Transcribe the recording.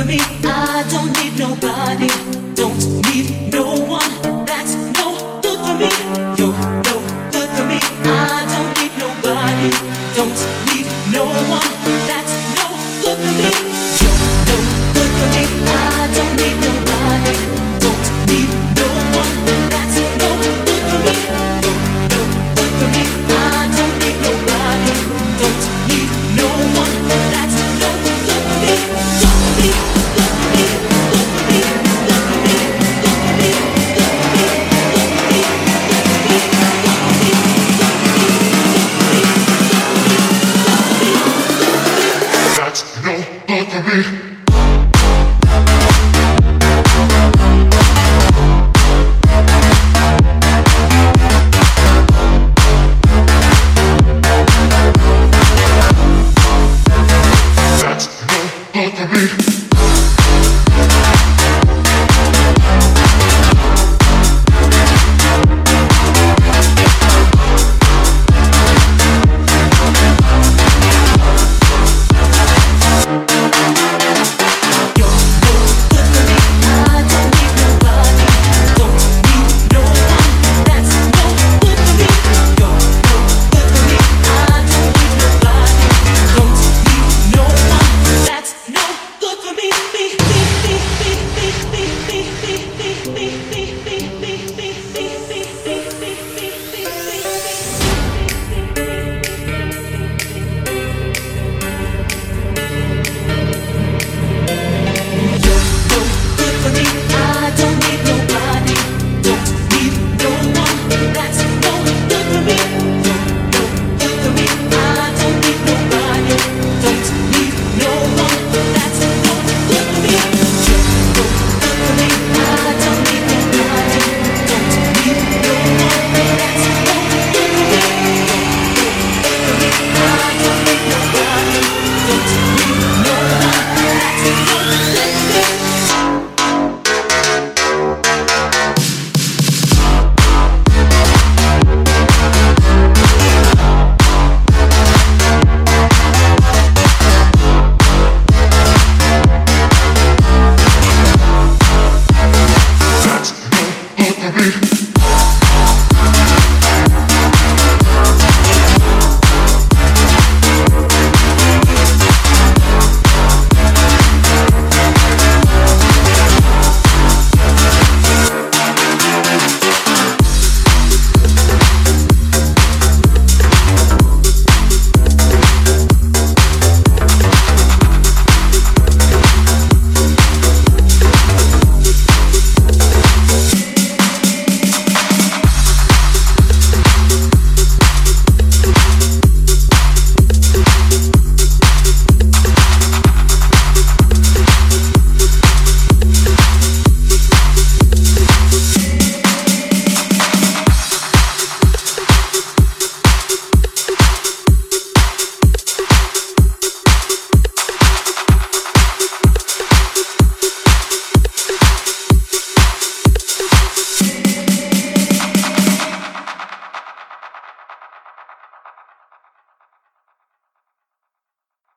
for me. I don't need nobody. Don't Look at me.